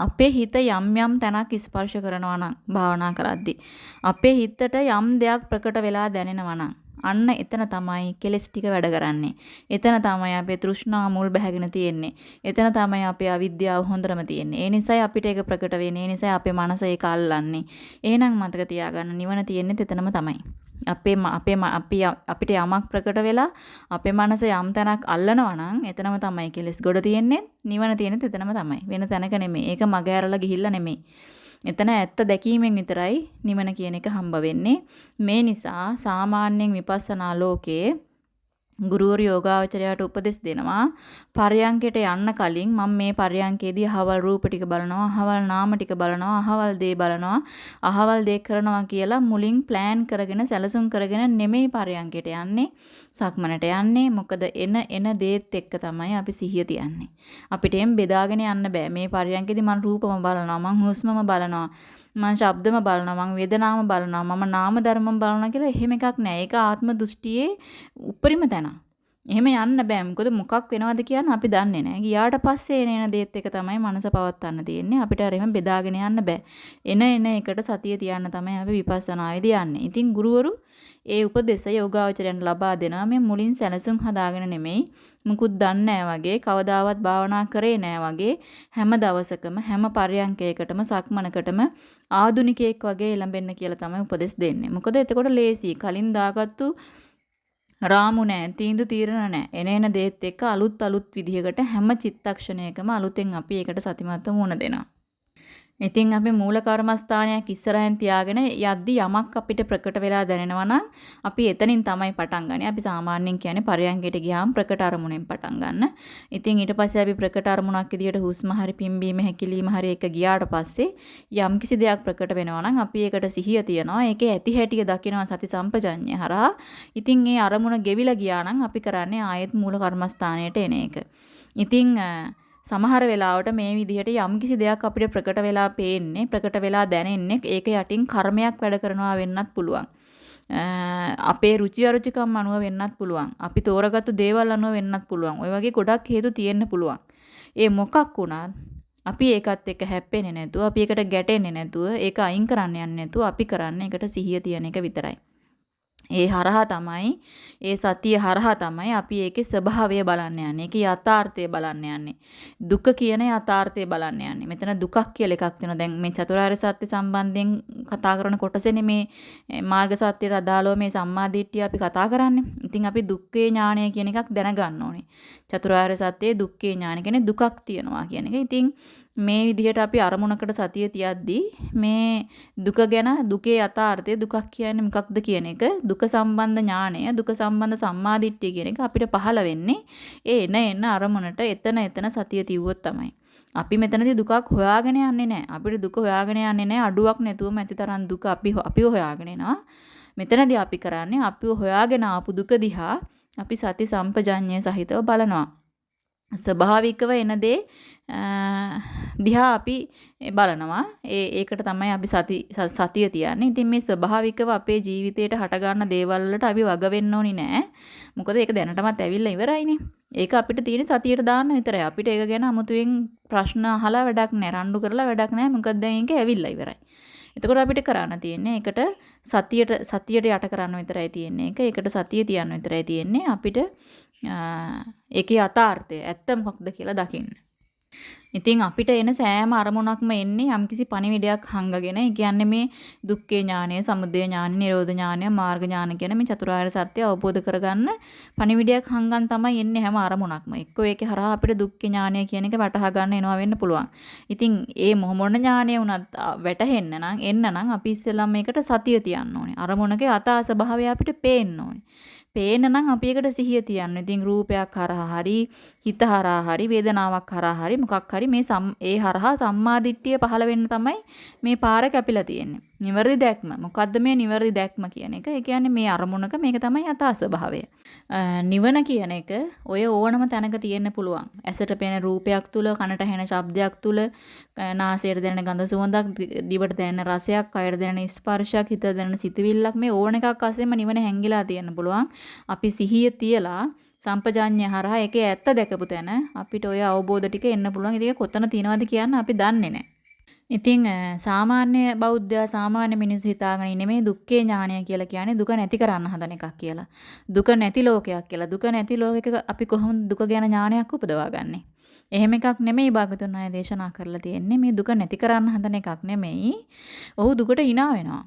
Speaker 1: අපේ හිත යම් යම් තැනක් ස්පර්ශ කරනවා නම් භාවනා කරද්දී අපේ හිතට යම් දෙයක් ප්‍රකට වෙලා දැනෙනවා නම් අන්න එතන තමයි කෙලස් ටික වැඩ කරන්නේ. එතන තමයි අපේ තෘෂ්ණා මුල් බැහැගෙන තියෙන්නේ. එතන තමයි අපේ අවිද්‍යාව හොඳටම තියෙන්නේ. ඒ නිසායි අපිට ඒක ප්‍රකට වෙන්නේ. ඒ නිසායි අපේ මනස ඒක අල්ලන්නේ. එහෙනම් මතක තියාගන්න නිවන තියෙන්නේ එතනම තමයි. අපේ අපේ අපි අපිට යමක් ප්‍රකට වෙලා අපේ මනස යම් තැනක් අල්ලනවා නම් එතනම තමයි කෙලස් ගොඩ තියෙන්නේ නිවන තියෙන්නේ එතනම තමයි. වෙන තැනක නෙමෙයි. ඒක මග ඇරලා ගිහිල්ලා නෙමෙයි. එතන ඇත්ත දැකීමෙන් විතරයි නිවන කියන එක හම්බ වෙන්නේ. මේ නිසා සාමාන්‍යයෙන් විපස්සනා ලෝකයේ ගුරුවරු යෝගාවචරයට උපදෙස් දෙනවා. පරයන්කයට යන්න කලින් මම මේ පරයන්කේදී අහවල් රූප ටික බලනවා අහවල් නාම ටික බලනවා අහවල් දේ බලනවා. අහවල් දේ කරනවා කියලා මුලින් ප්ලෑන් කරගෙන සැලසුම් කරගෙන නෙමෙයි පරයන්කයට යන්නේ සක්මනට යන්නේ. මොකද එන එන දේත් එක්ක තමයි අපි සිහිය තියන්නේ. අපිට එම් බෙදාගෙන යන්න බෑ. මේ පරයන්කේදී මම රූපම බලනවා මම හුස්මම බලනවා. මම ශබ්දම බලනවා මම වේදනාම බලනවා මම නාම ධර්මම බලනවා කියලා එහෙම එකක් නෑ. ඒක ආත්ම දෘෂ්ටියේ උපරිම තැන. එහෙම යන්න බෑ. මොකද මොකක් වෙනවද කියන්නේ අපි දන්නේ නෑ. ගියාට පස්සේ එන එන දේත් එක තමයි මනස පවත්වන්න තියෙන්නේ. අපිට අර එහෙම බෙදාගෙන යන්න බෑ. එන එන එකට සතිය තියන්න තමයි අපි විපස්සනායේදී යන්නේ. ඉතින් ගුරුවරු ඒ උපදේශ යෝගාවචරයන් ලබා දෙනවා මේ මුලින් සැලසුම් හදාගෙන නෙමෙයි මුකුත් දන්නේ වගේ කවදාවත් භාවනා කරේ නෑ වගේ හැම දවසකම හැම පරයන්කයකටම සක්මනකටම ආදුනිකයෙක් වගේ එළඹෙන්න කියලා තමයි උපදෙස් දෙන්නේ. මොකද එතකොට ලේසි. කලින් දාගත්තු රාමු නෑ, තීන්දුව තීරණ නෑ. එන එන දේත් එක්ක අලුත් අලුත් විදිහකට හැම චිත්තක්ෂණයකම අලුතෙන් අපි ඒකට සතිමත්ව මුණ දෙනවා. ඉතින් අපි මූල කර්මස්ථානයක් ඉස්සරහින් තියාගෙන යද්දි යමක් අපිට ප්‍රකට වෙලා දැනෙනවා නම් අපි එතනින් තමයි පටන් ගන්නේ. අපි සාමාන්‍යයෙන් කියන්නේ පරයන්කයට ගියාම ප්‍රකට අරමුණෙන් පටන් ගන්න. ඉතින් ඊට පස්සේ අපි ප්‍රකට අරමුණක් විදියට හුස්ම හරි පිම්බීම හැකිලිම හරි එක ගියාට පස්සේ යම් කිසි දෙයක් ප්‍රකට වෙනවා නම් අපි ඒකට සිහිය තියනවා. ඒකේ ඇති හැටිය දකිනවා සති සම්පජඤ්ඤය හරහා. ඉතින් ඒ අරමුණ ගෙවිලා ගියා නම් අපි කරන්නේ ආයෙත් මූල කර්මස්ථානයට එන එක. ඉතින් සමහර වෙලාවට මේ විදිහට යම්කිසි දෙයක් අපිට ප්‍රකට වෙලා පේන්නේ ප්‍රකට වෙලා දැනෙන්නේ ඒක යටින් කර්මයක් වැඩ කරනවා වෙන්නත් පුළුවන්. අපේ රුචි අරුචිකම් අනුව වෙන්නත් පුළුවන්. අපි තෝරගත්තු දේවල් අනුව වෙන්නත් පුළුවන්. ওই වගේ ගොඩක් හේතු තියෙන්න පුළුවන්. ඒ මොකක් වුණත් අපි ඒකත් එක්ක හැප්පෙන්නේ නැතුව අපි ඒකට ගැටෙන්නේ නැතුව ඒක අයින් කරන්න යන්නේ නැතුව අපි කරන්නේ ඒකට සිහිය තියන එක විතරයි. ඒ හරහා තමයි ඒ සතිය හරහා තමයි අපි ඒකේ ස්වභාවය බලන්න යන්නේ. ඒකේ යථාර්ථය බලන්න යන්නේ. දුක කියන යථාර්ථය බලන්න යන්නේ. මෙතන දුකක් කියලා එකක් තියෙනවා. දැන් මේ චතුරාර්ය සත්‍ය සම්බන්ධයෙන් කතා කරන කොටසනේ මේ මාර්ග සත්‍යයට අදාළව මේ සම්මාදිට්ඨිය අපි කතා කරන්නේ. ඉතින් අපි දුක්ඛේ ඥානය කියන එකක් දැනගන්න ඕනේ. චතුරාර්ය සත්‍යයේ දුක්ඛේ ඥාන කියන්නේ දුකක් තියනවා කියන එක. ඉතින් මේ විදිහට අපි අරමුණකට සතිය තියද්දී මේ දුක ගැන දුකේ යථාර්ථය දුකක් කියන්නේ මොකක්ද කියන එක දුක සම්බන්ධ ඥානය දුක සම්බන්ධ සම්මාදිට්ඨිය කියන එක අපිට පහළ වෙන්නේ ඒ එන එන අරමුණට එතන එතන සතිය තියුවොත් තමයි. අපි මෙතනදී දුකක් හොයාගෙන යන්නේ නැහැ. අපිට දුක හොයාගෙන යන්නේ නැහැ. අඩුවක් නැතුවම ඇතිතරම් දුක අපි අපිව හොයාගෙන එනවා. මෙතනදී අපි කරන්නේ අපිව හොයාගෙන ආපු දුක දිහා අපි සති සම්පජඤ්ඤය සහිතව බලනවා. ස්වභාවිකව එන දේ දිහා අපි බලනවා. ඒ ඒකට තමයි අපි සති සතිය තියන්නේ. ඉතින් මේ ස්වභාවිකව අපේ ජීවිතේට හටගන්න දේවල් වලට අපි වග වෙන්න ඕනි නෑ. මොකද ඒක දැනටමත් ඇවිල්ලා ඉවරයිනේ. ඒක අපිට තියෙන සතියට දාන්න විතරයි. අපිට ඒක ගැන අමුතුවෙන් ප්‍රශ්න අහලා වැඩක් නෑ. රණ්ඩු කරලා වැඩක් නෑ. මොකද දැන් ඒක ඇවිල්ලා ඉවරයි. එතකොට අපිට කරන්න තියෙන්නේ ඒකට සතියට සතියට යට කරන්න විතරයි තියෙන්නේ. ඒක ඒකට සතිය තියන්න විතරයි තියෙන්නේ. අපිට ඒකේ යථාර්ථය ඇත්ත මොකක්ද කියලා දකින්න. ඉතින් අපිට එන සෑම අරමුණක්ම එන්නේ යම්කිසි පණිවිඩයක් හංගගෙන. ඒ කියන්නේ මේ දුක්ඛේ ඥානය, සමුදය ඥානය, නිරෝධ ඥානය, මාර්ග ඥාන කියන මේ චතුරාර්ය සත්‍ය අවබෝධ කරගන්න පණිවිඩයක් හංගන් තමයි එන්නේ හැම අරමුණක්ම. එක්කෝ ඒකේ හරහා අපිට දුක්ඛේ ඥානය කියන එක වටහා ගන්න එනවා වෙන්න පුළුවන්. ඉතින් ඒ මොහොමොන ඥානය උනත් වැටහෙන්න නම් එන්න නම් අපි ඉස්සෙල්ලාම මේකට සතිය තියන්න ඕනේ. අරමුණකේ අතා ස්වභාවය අපිට පේන්න ඕනේ. පේන නම් අපි ඒකට සිහිය තියන්න. ඉතින් රූපයක් හරහා හරි, හිත හරහා හරි, වේදනාවක් හරහා හරි මොකක් හරි මේ ඒ හරහා සම්මාදිට්ඨිය පහළ වෙන්න තමයි මේ පාර කැපිලා තියෙන්නේ. නිවැරදි දැක්ම. මොකද්ද මේ නිවැරදි දැක්ම කියන එක? ඒ කියන්නේ මේ අරමුණක මේක තමයි යථා ස්වභාවය. නිවන කියන එක ඔය ඕනම තැනක තියෙන්න පුළුවන්. ඇසට පෙනෙන රූපයක් තුල, කනට ඇහෙන ශබ්දයක් තුල, නාසයට දැනෙන ගඳ සුවඳක්, දිවට දැනෙන රසයක්, කයට දැනෙන ස්පර්ශයක්, හිතට දැනෙන සිතුවිල්ලක් මේ ඕන එකක් අස්සෙම නිවන හැංගිලා තියෙන්න පුළුවන්. අපි සිහිය තියලා සම්පජාඤ්ඤය හරහා ඒකේ ඇත්ත දැකපු තැන අපිට ඔය අවබෝධ ටික එන්න පුළුවන්. ඉතින් කොතන තියනවද කියන්න අපි දන්නේ නැහැ. ඉතින් සාමාන්‍ය බෞද්ධයා සාමාන්‍ය මිනිස්සු හිතාගෙන ඉන්නේ මේ දුක්ඛේ ඥානය කියලා කියන්නේ දුක නැති කරන්න හදන එකක් කියලා. දුක නැති ලෝකයක් කියලා. දුක නැති ලෝකයක අපි කොහොමද දුක ගැන ඥානයක් උපදවා ගන්නේ? එහෙම එකක් නෙමෙයි භාගතුන් අය දේශනා කරලා තියෙන්නේ. මේ දුක නැති කරන්න හදන එකක් නෙමෙයි. ඔහු දුකට hina වෙනවා.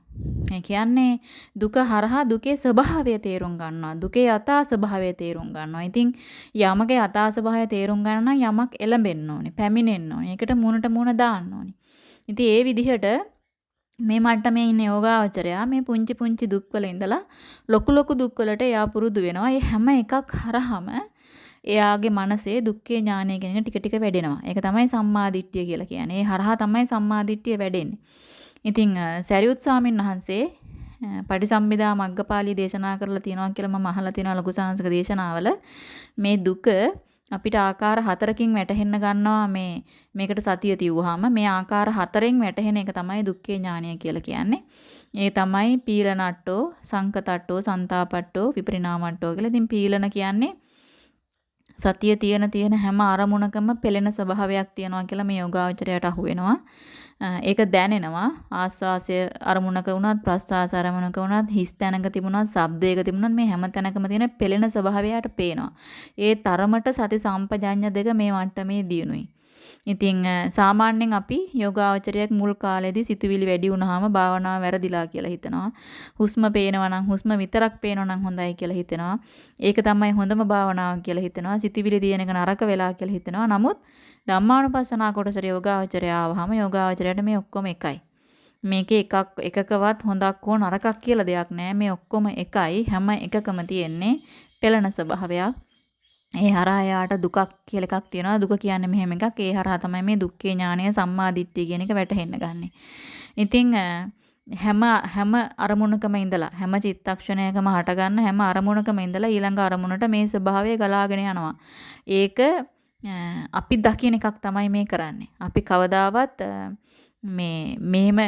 Speaker 1: ඒ කියන්නේ දුක හරහා දුකේ ස්වභාවය තේරුම් ගන්නවා. දුකේ යථා ස්වභාවය තේරුම් ගන්නවා. ඉතින් යමක යථා ස්වභාවය තේරුම් ගන්න නම් යමක් එළඹෙන්න ඕනේ, පැමිණෙන්න ඕනේ. ඒකට මුණට මුණ දාන්න ඕනේ. ඉතින් ඒ විදිහට මේ මට්ටමේ ඉන්න යෝගාවචරයා මේ පුංචි පුංචි දුක්වල ඉඳලා ලොකු ලොකු දුක්වලට එයා පුරුදු වෙනවා. ඒ හැම එකක් හරහම එයාගේ මනසේ දුක්ඛේ ඥානය කියන එක ටික ටික වැඩෙනවා. ඒක තමයි සම්මාදිට්ඨිය කියලා කියන්නේ. ඒ හරහා තමයි සම්මාදිට්ඨිය වැඩෙන්නේ. ඉතින් සරියුත් ස්වාමීන් වහන්සේ පටිසම්භිදා මග්ගපාළී දේශනා කරලා තියෙනවා කියලා මම අහලා තියෙනවා ලඝු සාංශක දේශනාවල මේ දුක අපිට ආකාර හතරකින් වැටහෙන්න ගන්නවා මේ මේකට සතිය තියුවාම මේ ආකාර හතරෙන් වැටහෙන එක තමයි දුක්ඛේ ඥානය කියලා කියන්නේ. ඒ තමයි පීලනට්ටෝ, සංකතට්ටෝ, සන්තාපට්ටෝ, විපරිණාමට්ටෝ කියලා. ඉතින් පීලන කියන්නේ සතිය තියෙන තියෙන හැම අරමුණකම පෙළෙන ස්වභාවයක් තියෙනවා කියලා මේ යෝගාවචරයට අහු වෙනවා. ඒක දැනෙනවා ආස්වාසය අරමුණක වුණත් ප්‍රස්වාස අරමුණක වුණත් හිස් තැනක තිබුණත් ශබ්දයක තිබුණත් මේ හැම තැනකම තියෙන පෙළෙන ස්වභාවයට පේනවා. ඒ තරමට සති සම්පජඤ්ඤ දෙක මේ මට්ටමේ දියුණුයි. ඉතින් සාමාන්‍යයෙන් අපි යෝගාවචරයක් මුල් කාලේදී සිතුවිලි වැඩි වුණාම භාවනාව වැරදිලා කියලා හිතනවා. හුස්ම පේනවා නම් හුස්ම විතරක් පේනවා නම් හොඳයි කියලා හිතෙනවා. ඒක තමයි හොඳම භාවනාව කියලා හිතනවා. සිතුවිලි තියෙන එක නරක වෙලා කියලා හිතනවා. නමුත් ධම්මානුපස්සනා කොටසට යෝගාවචරය ආවහම යෝගාවචරයට මේ ඔක්කොම එකයි. මේකේ එකක් එකකවත් හොඳක් හෝ නරකක් කියලා දෙයක් නැහැ. මේ ඔක්කොම එකයි. හැම එකකම තියෙන්නේ පෙළෙන ස්වභාවයක්. ඒ හරහා යාට දුකක් කියලා එකක් තියෙනවා. දුක කියන්නේ මෙහෙම එකක්. ඒ හරහා තමයි මේ දුක්ඛේ ඥානය සම්මාදිට්ඨිය කියන එක වැටහෙන්න ගන්නෙ. ඉතින් හැම හැම අරමුණකම ඉඳලා හැම චිත්තක්ෂණයකම හට ගන්න හැම අරමුණකම ඉඳලා ඊළඟ අරමුණට මේ ස්වභාවය ගලාගෙන යනවා. ඒක අපි දකින එකක් තමයි මේ කරන්නේ. අපි කවදාවත් මේ මෙහෙම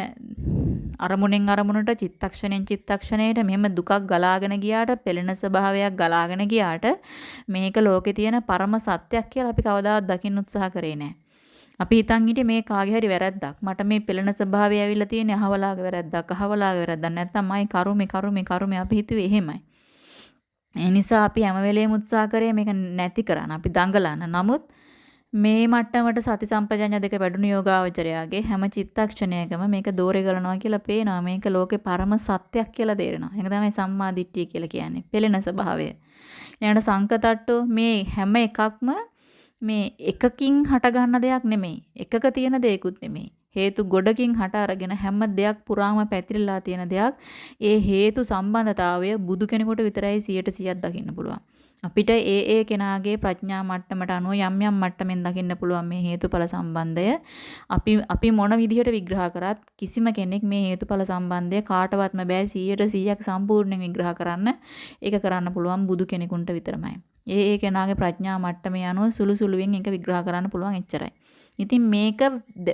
Speaker 1: අරමුණෙන් අරමුණට චිත්තක්ෂණයෙන් චිත්තක්ෂණයට මෙහෙම දුකක් ගලාගෙන ගියාට පෙළෙන ස්වභාවයක් ගලාගෙන ගියාට මේක ලෝකේ තියෙන පරම සත්‍යයක් කියලා අපි කවදාවත් දකින්න උත්සාහ කරේ නැහැ. අපි හිතන් හිටියේ මේ කාගේ හරි වැරද්දක්. මට මේ පෙළෙන ස්වභාවය ඇවිල්ලා තියෙන්නේ අහවලාගේ වැරද්දක්, අහවලාගේ වැරද්දක්. නැත්තම් මයි කරුමේ කරුමේ කරුමේ අපි හිතුවේ එහෙමයි. ඒ නිසා අපි හැම වෙලේම උත්සාහ කරේ මේක නැති කරන්න. අපි දඟලන්න. නමුත් මේ මට්ටමට සති සම්පජඤ්ඤ දෙක වැඩුණු යෝගාවචරයාගේ හැම චිත්තක්ෂණයකම මේක දෝරේ ගලනවා කියලා පේනවා. මේක ලෝකේ පරම සත්‍යයක් කියලා තේරෙනවා. ඒක තමයි සම්මා දිට්ඨිය කියලා කියන්නේ. පෙළෙන ස්වභාවය. ඊළඟට සංකතට්ටෝ මේ හැම එකක්ම මේ එකකින් හට ගන්න දෙයක් නෙමෙයි. එකක තියෙන දෙයක්ුත් නෙමෙයි. හේතු ගොඩකින් හට අරගෙන හැම දෙයක් පුරාම පැතිරලා තියෙන දෙයක්. ඒ හේතු සම්බන්ධතාවය බුදු කෙනෙකුට විතරයි 100%ක් දකින්න පුළුවන්. අපිට ඒ ඒ කෙනාගේ ප්‍රඥා මට්ටමට අනුව යම් යම් මට්ටමින් දකින්න පුළුවන් මේ හේතුඵල සම්බන්ධය. අපි අපි මොන විදිහට විග්‍රහ කරත් කිසිම කෙනෙක් මේ හේතුඵල සම්බන්ධය කාටවත්ම බෑ 100ට 100ක් සම්පූර්ණයෙන් විග්‍රහ කරන්න. ඒක කරන්න පුළුවන් බුදු කෙනෙකුට විතරමයි. ඒ ඒ කෙනාගේ ප්‍රඥා මට්ටමේ අනුව සුළු සුළුවෙන් ඒක විග්‍රහ කරන්න පුළුවන් එච්චරයි. ඉතින් මේක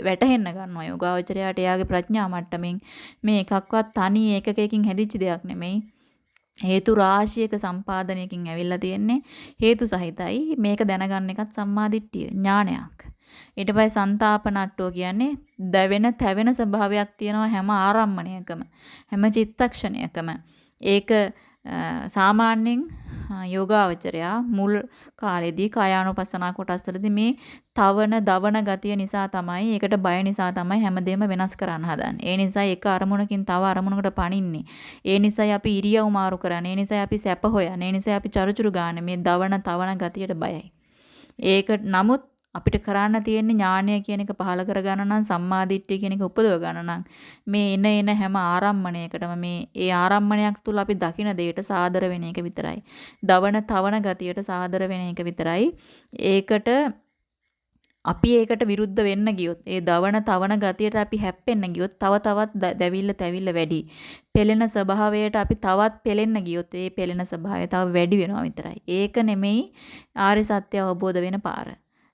Speaker 1: වැටහෙන්න ගන්නවා යෝගාවචරයාට එයාගේ ප්‍රඥා මට්ටමින් මේ එකක්වත් තනි ඒකකයකින් හැදිච්ච දෙයක් නෙමෙයි. හේතු රාශියක සම්පාදනයකින් ඇවිල්ලා තියෙන්නේ හේතු සහිතයි මේක දැනගන්න එකත් සම්මාදිට්ඨිය ඥානයක්. ඊට පස්සේ ਸੰతాපනට්ටෝ කියන්නේ දැවෙන තැවෙන ස්වභාවයක් තියෙනවා හැම ආරම්මණයකම හැම චිත්තක්ෂණයකම. ඒක සාමාන්‍යයෙන් යෝගාවචරයා මුල් කාලේදී කායානුපස්සනා කොටස්වලදී මේ තවන දවන ගතිය නිසා තමයි ඒකට බය නිසා තමයි හැමදේම වෙනස් කරන්න හදන්නේ. ඒ නිසා එක අරමුණකින් තව අරමුණකට පනින්නේ. ඒ නිසායි අපි ඉරියව් මාරු කරන්නේ. ඒ නිසායි අපි සැප හොයන්නේ. ඒ නිසායි අපි චරුචරු ගන්න මේ දවන තවන ගතියට බයයි. ඒක නමුත් අපිට කරන්න තියෙන්නේ ඥානය කියන එක පහල කරගන්න නම් සම්මාදිට්ඨිය කියන එක උපදව ගන්න නම් මේ එන එන හැම ආරම්මණයකටම මේ ඒ ආරම්මණයක් තුල අපි දකින දෙයට සාදර වෙන එක විතරයි. දවන තවන ගතියට සාදර වෙන එක විතරයි. ඒකට අපි ඒකට විරුද්ධ වෙන්න ගියොත් ඒ දවන තවන ගතියට අපි හැප්පෙන්න ගියොත් තව තවත් දැවිල්ල තැවිල්ල වැඩි. පෙළෙන ස්වභාවයට අපි තවත් පෙළෙන්න ගියොත් ඒ පෙළෙන ස්වභාවය තව වැඩි වෙනවා විතරයි. ඒක නෙමෙයි ආර්ය සත්‍ය අවබෝධ වෙන පාර.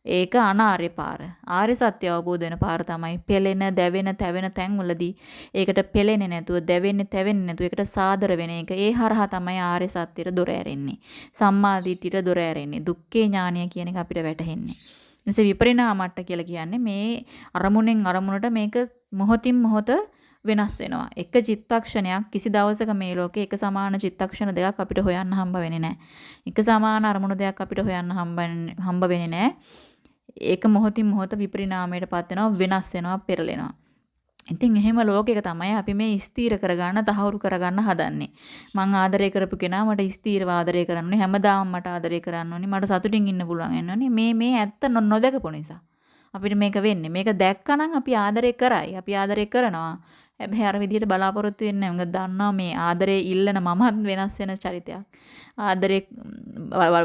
Speaker 1: ඒක අනාර්ය පාර. ආර්ය සත්‍ය අවබෝධ වෙන පාර තමයි පෙළෙන, දැවෙන, තැවෙන තැන්වලදී ඒකට පෙළෙන්නේ නැතුව, දැවෙන්නේ, තැවෙන්නේ නැතුව ඒකට සාදර වෙන එක. ඒ හරහා තමයි ආර්ය සත්‍යයට දොර ඇරෙන්නේ. සම්මා දිට්ඨියට දොර ඇරෙන්නේ. දුක්ඛේ ඥානය කියන එක අපිට වැටහෙන්නේ. එනිසා විපරිණාමට්ට කියලා කියන්නේ මේ අරමුණෙන් අරමුණට මේක මොහොතින් මොහොත වෙනස් වෙනවා. එක චිත්තක්ෂණයක් කිසි දවසක මේ ලෝකේ එක සමාන චිත්තක්ෂණ දෙකක් අපිට හොයන්න හම්බ වෙන්නේ නැහැ. එක සමාන අරමුණු දෙකක් අපිට හොයන්න හම්බ වෙන්නේ නැහැ. ඒක මොහොතින් මොහොත විපරිණාමයටපත් වෙනවා වෙනස් වෙනවා පෙරලෙනවා. ඉතින් එහෙම ලෝකයක තමයි අපි මේ ස්ථීර කරගන්න තහවුරු කරගන්න හදන්නේ. මං ආදරය කරපු කෙනා මට ස්ථීරව ආදරය කරන්න ඕනේ. හැමදාම මට ආදරය කරන්න ඕනේ. මට සතුටින් ඉන්න පුළුවන් වෙනෝනේ. මේ මේ ඇත්ත නොදකපු නිසා. අපිට මේක වෙන්නේ. මේක දැක්කනම් අපි ආදරය කරයි. අපි ආදරය කරනවා. හැබැයි අර විදිහට බලාපොරොත්තු වෙන්නේ නැහැ. මොකද දන්නවා මේ ආදරේ ඉල්ලන මමත් වෙනස් වෙන චරිතයක්. ආදරේ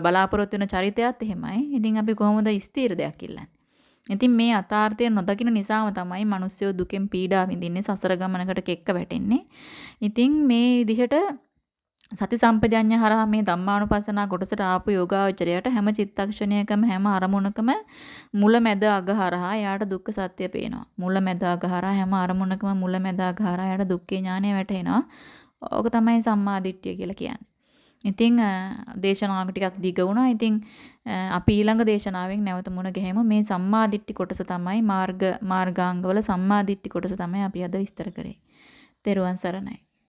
Speaker 1: බලාපොරොත්තු වෙන චරිතයත් එහෙමයි. ඉතින් අපි කොහොමද ස්ථීර දෙයක් ඉල්ලන්නේ? ඉතින් මේ අතාර්ථය නොදකින නිසාම තමයි මිනිස්සු දුකෙන් පීඩා විඳින්නේ සසර ගමනකට කෙක්ක වැටෙන්නේ. ඉතින් මේ විදිහට සති සම්පජඤ්ඤ හරහා මේ ධම්මානුපස්සනා කොටසට ආපු යෝගාවචරයට හැම චිත්තක්ෂණයකම හැම අරමුණකම මුල මැද අග හරහා එයාට දුක්ඛ සත්‍ය පේනවා. මුල මැද අග හරහා හැම අරමුණකම මුල මැද අග හරහා එයාට දුක්ඛේ ඥානය වැටහෙනවා. ඕක තමයි සම්මා දිට්ඨිය කියලා කියන්නේ. ඉතින් දේශනාව ටිකක් දිග වුණා. ඉතින් අපි ඊළඟ දේශනාවෙන් නැවත මුණ ගැහෙමු. මේ සම්මා දිට්ඨි කොටස තමයි මාර්ග මාර්ගාංගවල සම්මා දිට්ඨි කොටස තමයි අපි අද විස්තර කරේ. තෙරුවන් සරණයි.